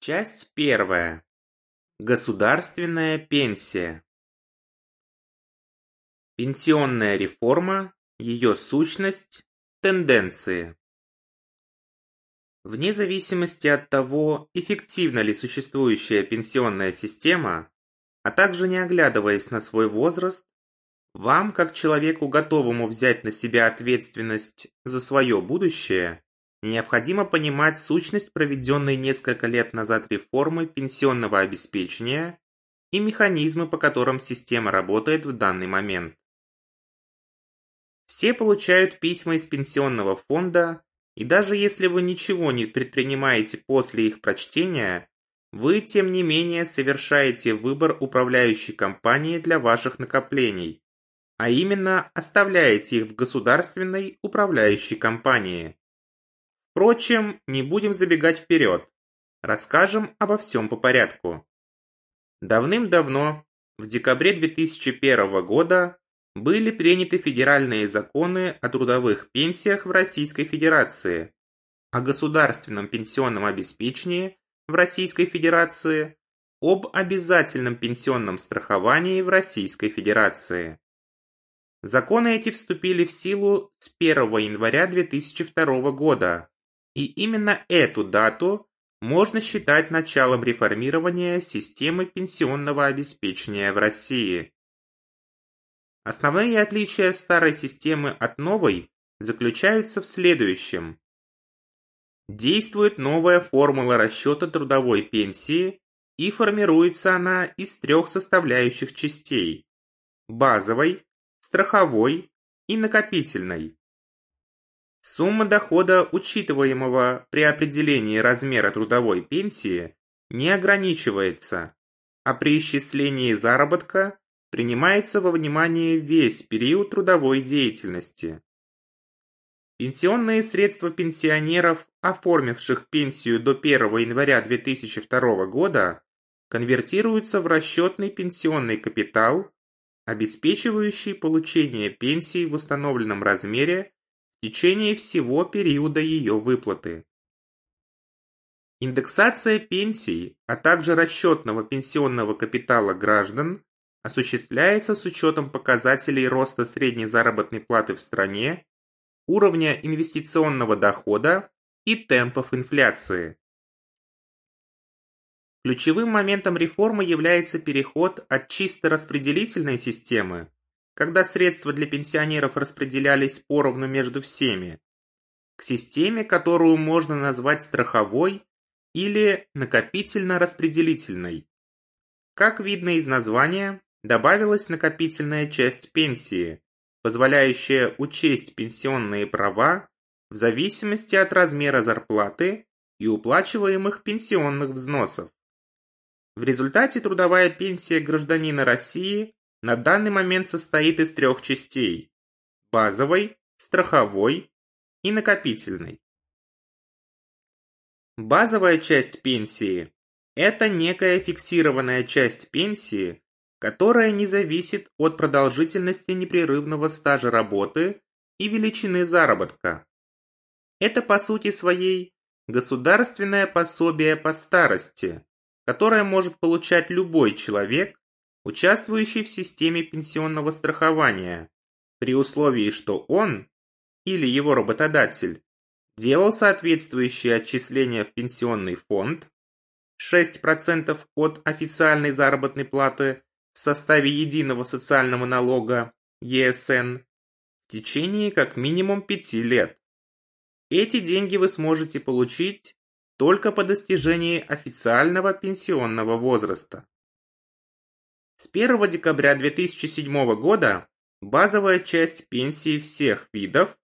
Часть первая. Государственная пенсия. Пенсионная реформа, ее сущность, тенденции. Вне зависимости от того, эффективна ли существующая пенсионная система, а также не оглядываясь на свой возраст, вам, как человеку, готовому взять на себя ответственность за свое будущее, необходимо понимать сущность проведенной несколько лет назад реформы пенсионного обеспечения и механизмы, по которым система работает в данный момент. Все получают письма из пенсионного фонда, и даже если вы ничего не предпринимаете после их прочтения, вы, тем не менее, совершаете выбор управляющей компании для ваших накоплений, а именно оставляете их в государственной управляющей компании. Впрочем, не будем забегать вперед. Расскажем обо всем по порядку. Давным-давно, в декабре 2001 года, были приняты федеральные законы о трудовых пенсиях в Российской Федерации, о государственном пенсионном обеспечении в Российской Федерации, об обязательном пенсионном страховании в Российской Федерации. Законы эти вступили в силу с 1 января 2002 года, и именно эту дату можно считать началом реформирования системы пенсионного обеспечения в России. Основные отличия старой системы от новой заключаются в следующем. Действует новая формула расчета трудовой пенсии и формируется она из трех составляющих частей – базовой, страховой и накопительной. Сумма дохода, учитываемого при определении размера трудовой пенсии, не ограничивается, а при исчислении заработка принимается во внимание весь период трудовой деятельности. Пенсионные средства пенсионеров, оформивших пенсию до 1 января 2002 года, конвертируются в расчетный пенсионный капитал, обеспечивающий получение пенсии в установленном размере течение всего периода ее выплаты. Индексация пенсий, а также расчетного пенсионного капитала граждан осуществляется с учетом показателей роста средней заработной платы в стране, уровня инвестиционного дохода и темпов инфляции. Ключевым моментом реформы является переход от чисто распределительной системы когда средства для пенсионеров распределялись поровну между всеми, к системе, которую можно назвать страховой или накопительно-распределительной. Как видно из названия, добавилась накопительная часть пенсии, позволяющая учесть пенсионные права в зависимости от размера зарплаты и уплачиваемых пенсионных взносов. В результате трудовая пенсия гражданина России на данный момент состоит из трех частей – базовой, страховой и накопительной. Базовая часть пенсии – это некая фиксированная часть пенсии, которая не зависит от продолжительности непрерывного стажа работы и величины заработка. Это по сути своей государственное пособие по старости, которое может получать любой человек, участвующий в системе пенсионного страхования, при условии, что он или его работодатель делал соответствующие отчисления в пенсионный фонд 6% от официальной заработной платы в составе единого социального налога ЕСН в течение как минимум 5 лет. Эти деньги вы сможете получить только по достижении официального пенсионного возраста. С 1 декабря 2007 года базовая часть пенсии всех видов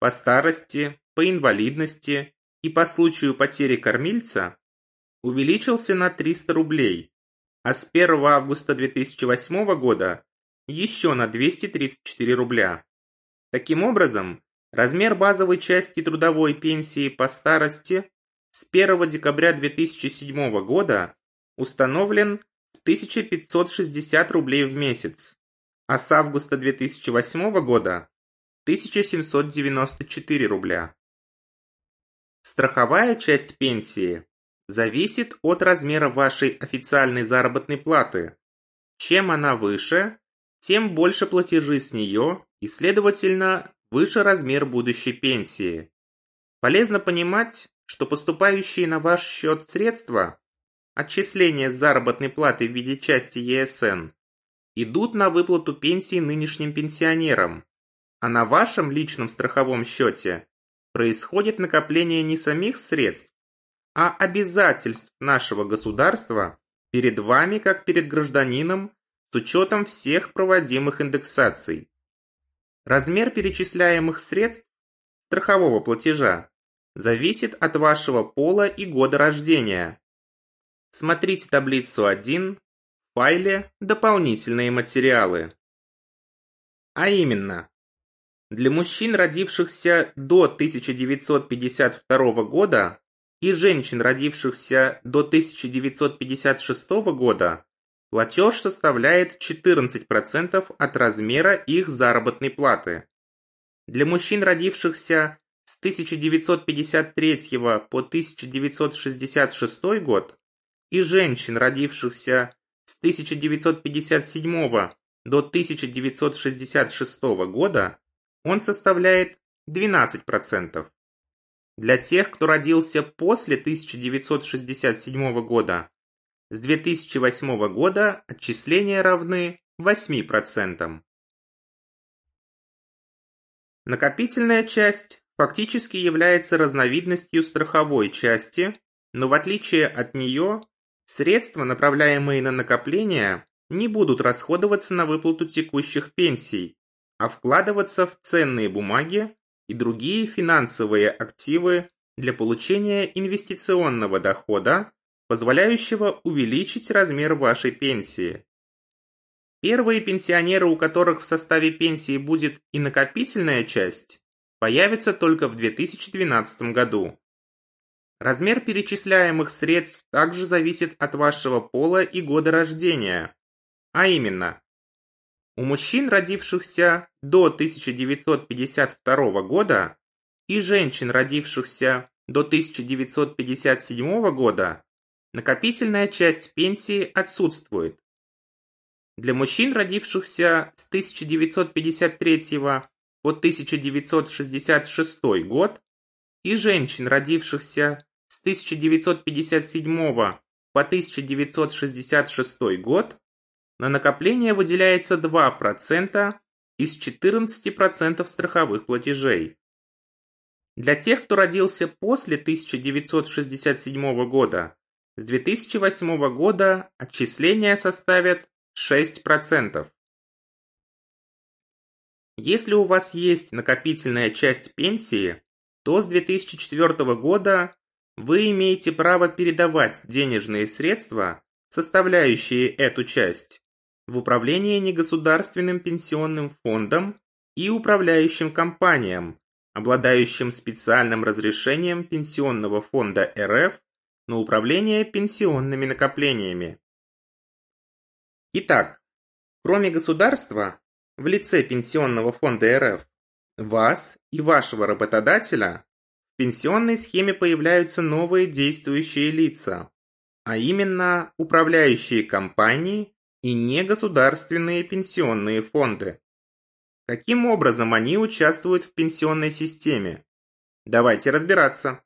по старости, по инвалидности и по случаю потери кормильца увеличился на 300 рублей, а с 1 августа 2008 года еще на 234 рубля. Таким образом, размер базовой части трудовой пенсии по старости с 1 декабря 2007 года установлен 1560 рублей в месяц, а с августа 2008 года 1794 рубля. Страховая часть пенсии зависит от размера вашей официальной заработной платы. Чем она выше, тем больше платежи с нее и, следовательно, выше размер будущей пенсии. Полезно понимать, что поступающие на ваш счет средства, отчисления заработной платы в виде части ЕСН, идут на выплату пенсии нынешним пенсионерам, а на вашем личном страховом счете происходит накопление не самих средств, а обязательств нашего государства перед вами как перед гражданином с учетом всех проводимых индексаций. Размер перечисляемых средств страхового платежа зависит от вашего пола и года рождения. Смотрите таблицу 1 в файле «Дополнительные материалы». А именно, для мужчин, родившихся до 1952 года и женщин, родившихся до 1956 года, платеж составляет 14% от размера их заработной платы. Для мужчин, родившихся с 1953 по 1966 год и женщин, родившихся с 1957 до 1966 года, он составляет 12%. Для тех, кто родился после 1967 года, с 2008 года отчисления равны 8%. Накопительная часть фактически является разновидностью страховой части, но в отличие от нее, средства, направляемые на накопление, не будут расходоваться на выплату текущих пенсий, а вкладываться в ценные бумаги и другие финансовые активы для получения инвестиционного дохода, позволяющего увеличить размер вашей пенсии. Первые пенсионеры, у которых в составе пенсии будет и накопительная часть, появятся только в 2012 году. Размер перечисляемых средств также зависит от вашего пола и года рождения, а именно у мужчин, родившихся до 1952 года, и женщин, родившихся до 1957 года, накопительная часть пенсии отсутствует. Для мужчин, родившихся с 1953 по 1966 год, и женщин, родившихся с 1957 по 1966 год, на накопление выделяется 2% из 14% страховых платежей. Для тех, кто родился после 1967 года, с 2008 года отчисления составят 6%. Если у вас есть накопительная часть пенсии, то с 2004 года вы имеете право передавать денежные средства, составляющие эту часть, в управление негосударственным пенсионным фондом и управляющим компаниям, обладающим специальным разрешением Пенсионного фонда РФ на управление пенсионными накоплениями. Итак, кроме государства, в лице Пенсионного фонда РФ, вас и вашего работодателя пенсионной схеме появляются новые действующие лица, а именно управляющие компании и негосударственные пенсионные фонды. Каким образом они участвуют в пенсионной системе? Давайте разбираться.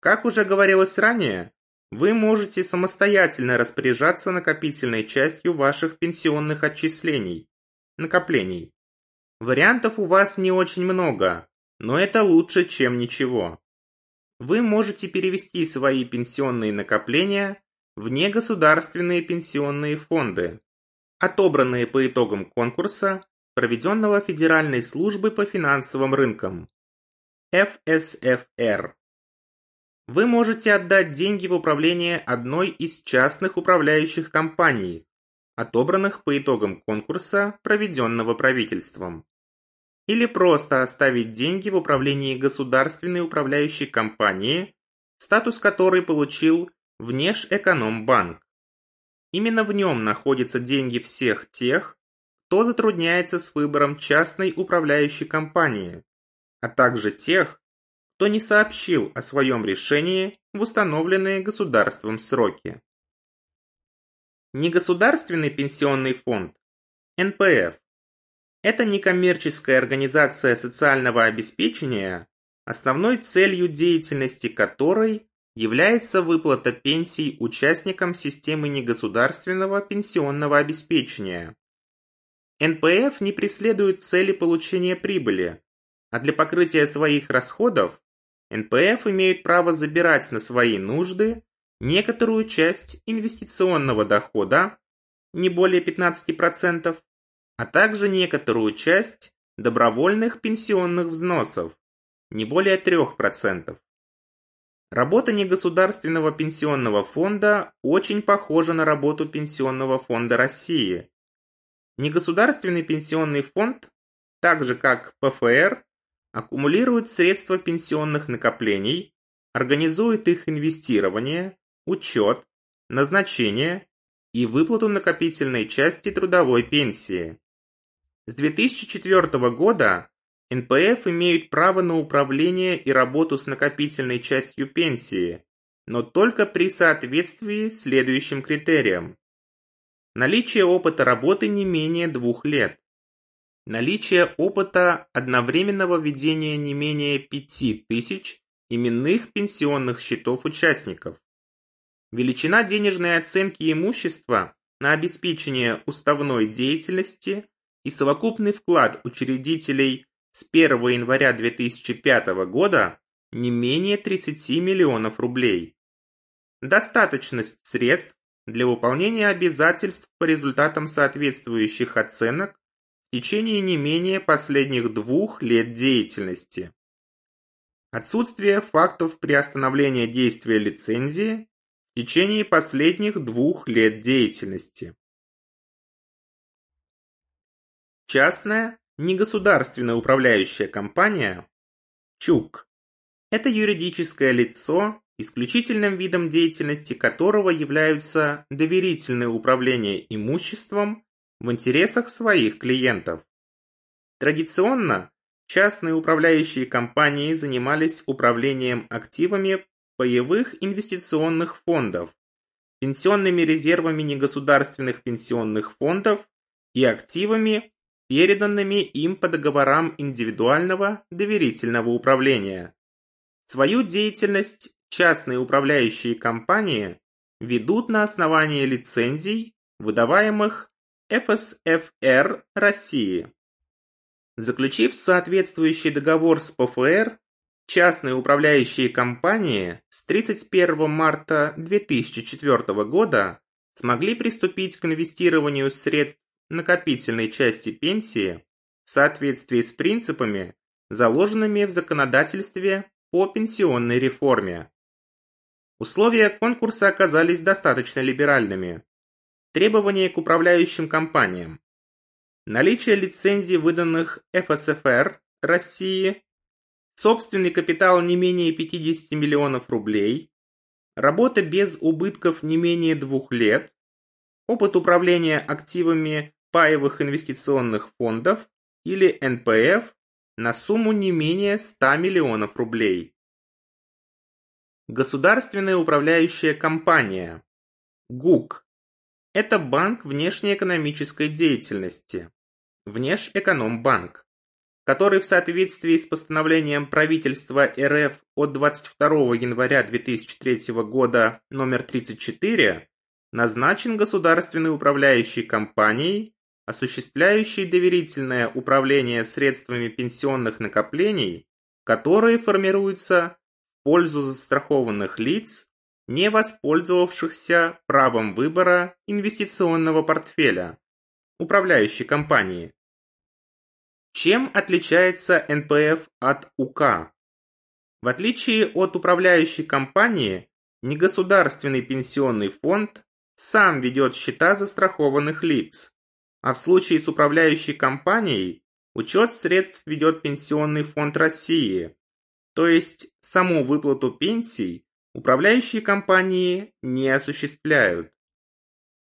Как уже говорилось ранее, вы можете самостоятельно распоряжаться накопительной частью ваших пенсионных отчислений, накоплений. Вариантов у вас не очень много, но это лучше, чем ничего. Вы можете перевести свои пенсионные накопления в негосударственные пенсионные фонды, отобранные по итогам конкурса, проведенного Федеральной службой по финансовым рынкам, ФСФР. Вы можете отдать деньги в управление одной из частных управляющих компаний, отобранных по итогам конкурса, проведенного правительством. Или просто оставить деньги в управлении государственной управляющей компании, статус которой получил Внешэкономбанк. Именно в нем находятся деньги всех тех, кто затрудняется с выбором частной управляющей компании, а также тех, что не сообщил о своем решении в установленные государством сроки. Негосударственный пенсионный фонд НПФ – это некоммерческая организация социального обеспечения, основной целью деятельности которой является выплата пенсий участникам системы негосударственного пенсионного обеспечения. НПФ не преследует цели получения прибыли, а для покрытия своих расходов НПФ имеют право забирать на свои нужды некоторую часть инвестиционного дохода, не более 15%, а также некоторую часть добровольных пенсионных взносов, не более 3%. Работа негосударственного пенсионного фонда очень похожа на работу Пенсионного фонда России. Негосударственный пенсионный фонд, так же как ПФР, аккумулирует средства пенсионных накоплений, организует их инвестирование, учет, назначение и выплату накопительной части трудовой пенсии. С 2004 года НПФ имеют право на управление и работу с накопительной частью пенсии, но только при соответствии следующим критериям. Наличие опыта работы не менее двух лет. Наличие опыта одновременного ведения не менее 5000 именных пенсионных счетов участников. Величина денежной оценки имущества на обеспечение уставной деятельности и совокупный вклад учредителей с 1 января 2005 года не менее 30 миллионов рублей. Достаточность средств для выполнения обязательств по результатам соответствующих оценок в течение не менее последних двух лет деятельности. Отсутствие фактов приостановления действия лицензии в течение последних двух лет деятельности. Частная Негосударственная управляющая компания ЧУК – это юридическое лицо, исключительным видом деятельности которого являются доверительное управление имуществом в интересах своих клиентов. Традиционно частные управляющие компании занимались управлением активами паевых инвестиционных фондов, пенсионными резервами негосударственных пенсионных фондов и активами переданными им по договорам индивидуального доверительного управления. Свою деятельность частные управляющие компании ведут на основании лицензий, выдаваемых ФСФР России. Заключив соответствующий договор с ПФР, частные управляющие компании с 31 марта 2004 года смогли приступить к инвестированию средств накопительной части пенсии в соответствии с принципами, заложенными в законодательстве по пенсионной реформе. Условия конкурса оказались достаточно либеральными. Требования к управляющим компаниям. Наличие лицензий, выданных ФСФР России, собственный капитал не менее 50 миллионов рублей, работа без убытков не менее двух лет, опыт управления активами паевых инвестиционных фондов или НПФ на сумму не менее 100 миллионов рублей. Государственная управляющая компания ГУК – это банк внешнеэкономической деятельности, Внешэкономбанк, который в соответствии с постановлением правительства РФ от 22 января 2003 года номер 34 назначен государственной управляющей компанией осуществляющий доверительное управление средствами пенсионных накоплений, которые формируются в пользу застрахованных лиц, не воспользовавшихся правом выбора инвестиционного портфеля, управляющей компании. Чем отличается НПФ от УК? В отличие от управляющей компании, негосударственный пенсионный фонд сам ведет счета застрахованных лиц, а в случае с управляющей компанией учет средств ведет Пенсионный фонд России, то есть саму выплату пенсий управляющие компании не осуществляют.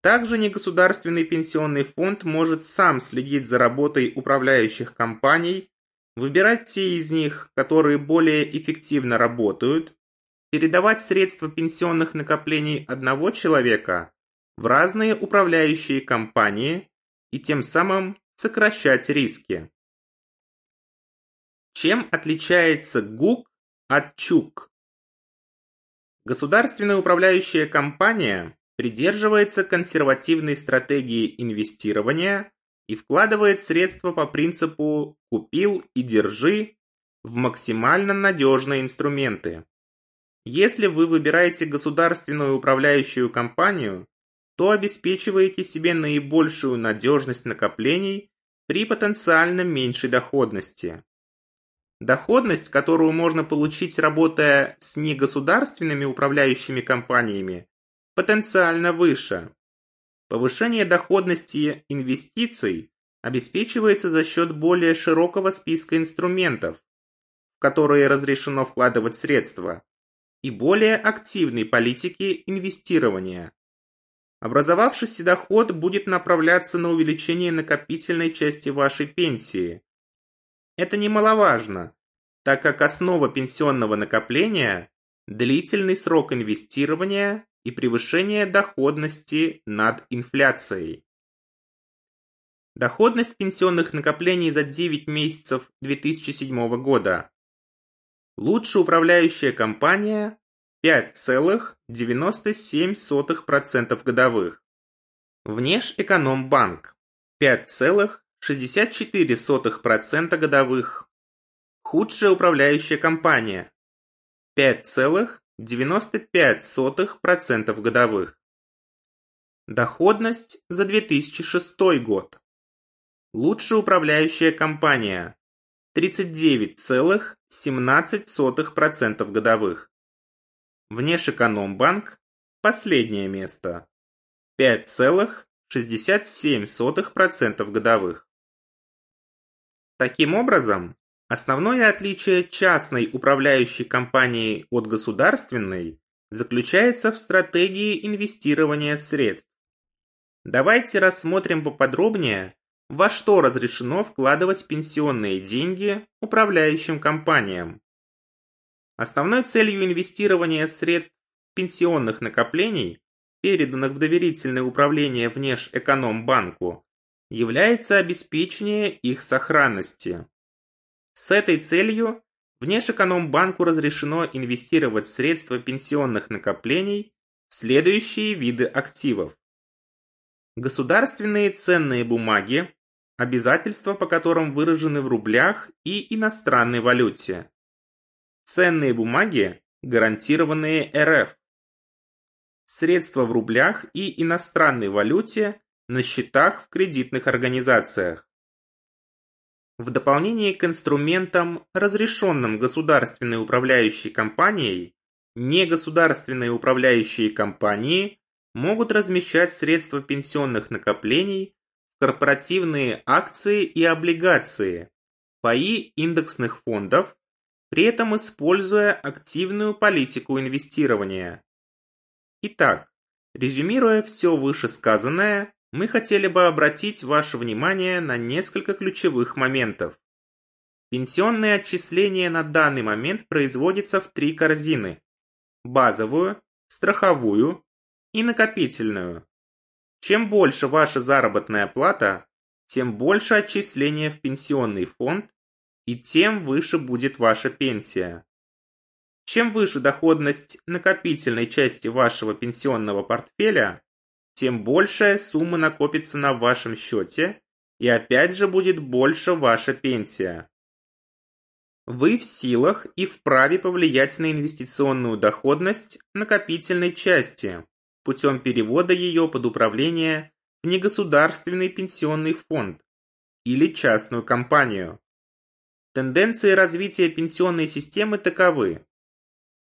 Также негосударственный пенсионный фонд может сам следить за работой управляющих компаний, выбирать те из них, которые более эффективно работают, передавать средства пенсионных накоплений одного человека в разные управляющие компании и тем самым сокращать риски. Чем отличается ГУК от ЧУК? Государственная управляющая компания придерживается консервативной стратегии инвестирования и вкладывает средства по принципу «купил и держи» в максимально надежные инструменты. Если вы выбираете государственную управляющую компанию, то обеспечиваете себе наибольшую надежность накоплений при потенциально меньшей доходности. Доходность, которую можно получить, работая с негосударственными управляющими компаниями, потенциально выше. Повышение доходности инвестиций обеспечивается за счет более широкого списка инструментов, в которые разрешено вкладывать средства, и более активной политики инвестирования. Образовавшийся доход будет направляться на увеличение накопительной части вашей пенсии. Это немаловажно, так как основа пенсионного накопления – длительный срок инвестирования и превышение доходности над инфляцией. Доходность пенсионных накоплений за 9 месяцев 2007 года. Лучшая управляющая компания 5,97% годовых. Внешэкономбанк 5,64% годовых. Худшая управляющая компания 5,95% годовых. Доходность за 2006 год. Лучшая управляющая компания 39,17% годовых. Внешэкономбанк – последнее место. 5,67% годовых. Таким образом, основное отличие частной управляющей компании от государственной заключается в стратегии инвестирования средств. Давайте рассмотрим поподробнее, во что разрешено вкладывать пенсионные деньги управляющим компаниям. Основной целью инвестирования средств пенсионных накоплений, переданных в доверительное управление Внешэкономбанку, является обеспечение их сохранности. С этой целью Внешэкономбанку разрешено инвестировать средства пенсионных накоплений в следующие виды активов. Государственные ценные бумаги, обязательства по которым выражены в рублях и иностранной валюте. Ценные бумаги, гарантированные РФ. Средства в рублях и иностранной валюте на счетах в кредитных организациях. В дополнение к инструментам, разрешенным государственной управляющей компанией, негосударственные управляющие компании могут размещать средства пенсионных накоплений в корпоративные акции и облигации, паи индексных фондов, при этом используя активную политику инвестирования. Итак, резюмируя все вышесказанное, мы хотели бы обратить ваше внимание на несколько ключевых моментов. Пенсионные отчисления на данный момент производятся в три корзины – базовую, страховую и накопительную. Чем больше ваша заработная плата, тем больше отчисления в пенсионный фонд и тем выше будет ваша пенсия. Чем выше доходность накопительной части вашего пенсионного портфеля, тем большая сумма накопится на вашем счете и опять же будет больше ваша пенсия. Вы в силах и вправе повлиять на инвестиционную доходность накопительной части путем перевода ее под управление в негосударственный пенсионный фонд или частную компанию. Тенденции развития пенсионной системы таковы.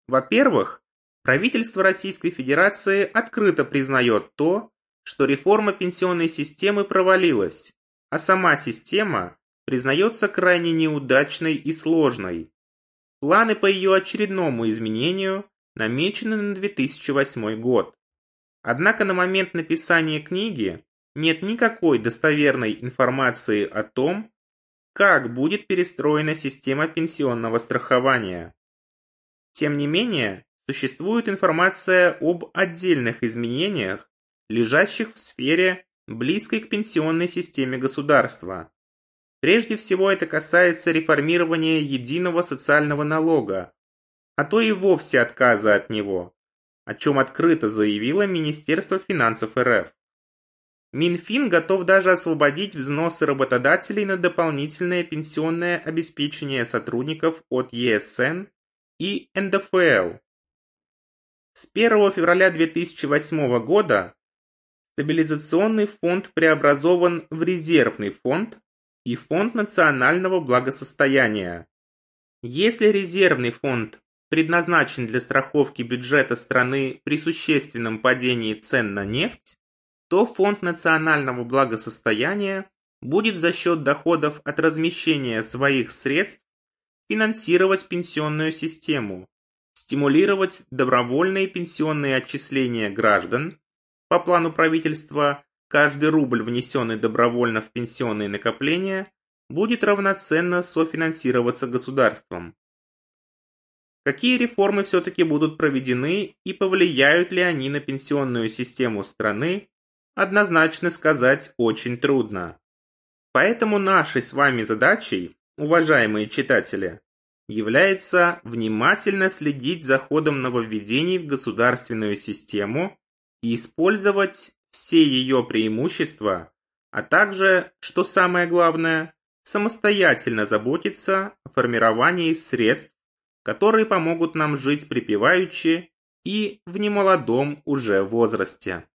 Во-первых, правительство Российской Федерации открыто признает то, что реформа пенсионной системы провалилась, а сама система признается крайне неудачной и сложной. Планы по ее очередному изменению намечены на 2008 год. Однако на момент написания книги нет никакой достоверной информации о том, как будет перестроена система пенсионного страхования. Тем не менее, существует информация об отдельных изменениях, лежащих в сфере, близкой к пенсионной системе государства. Прежде всего это касается реформирования единого социального налога, а то и вовсе отказа от него, о чем открыто заявило Министерство финансов РФ. Минфин готов даже освободить взносы работодателей на дополнительное пенсионное обеспечение сотрудников от ЕСН и НДФЛ. С 1 февраля 2008 года стабилизационный фонд преобразован в резервный фонд и фонд национального благосостояния. Если резервный фонд предназначен для страховки бюджета страны при существенном падении цен на нефть, то Фонд национального благосостояния будет за счет доходов от размещения своих средств финансировать пенсионную систему, стимулировать добровольные пенсионные отчисления граждан. По плану правительства, каждый рубль, внесенный добровольно в пенсионные накопления, будет равноценно софинансироваться государством. Какие реформы все-таки будут проведены и повлияют ли они на пенсионную систему страны, однозначно сказать очень трудно. Поэтому нашей с вами задачей, уважаемые читатели, является внимательно следить за ходом нововведений в государственную систему и использовать все ее преимущества, а также, что самое главное, самостоятельно заботиться о формировании средств, которые помогут нам жить припеваючи и в немолодом уже возрасте.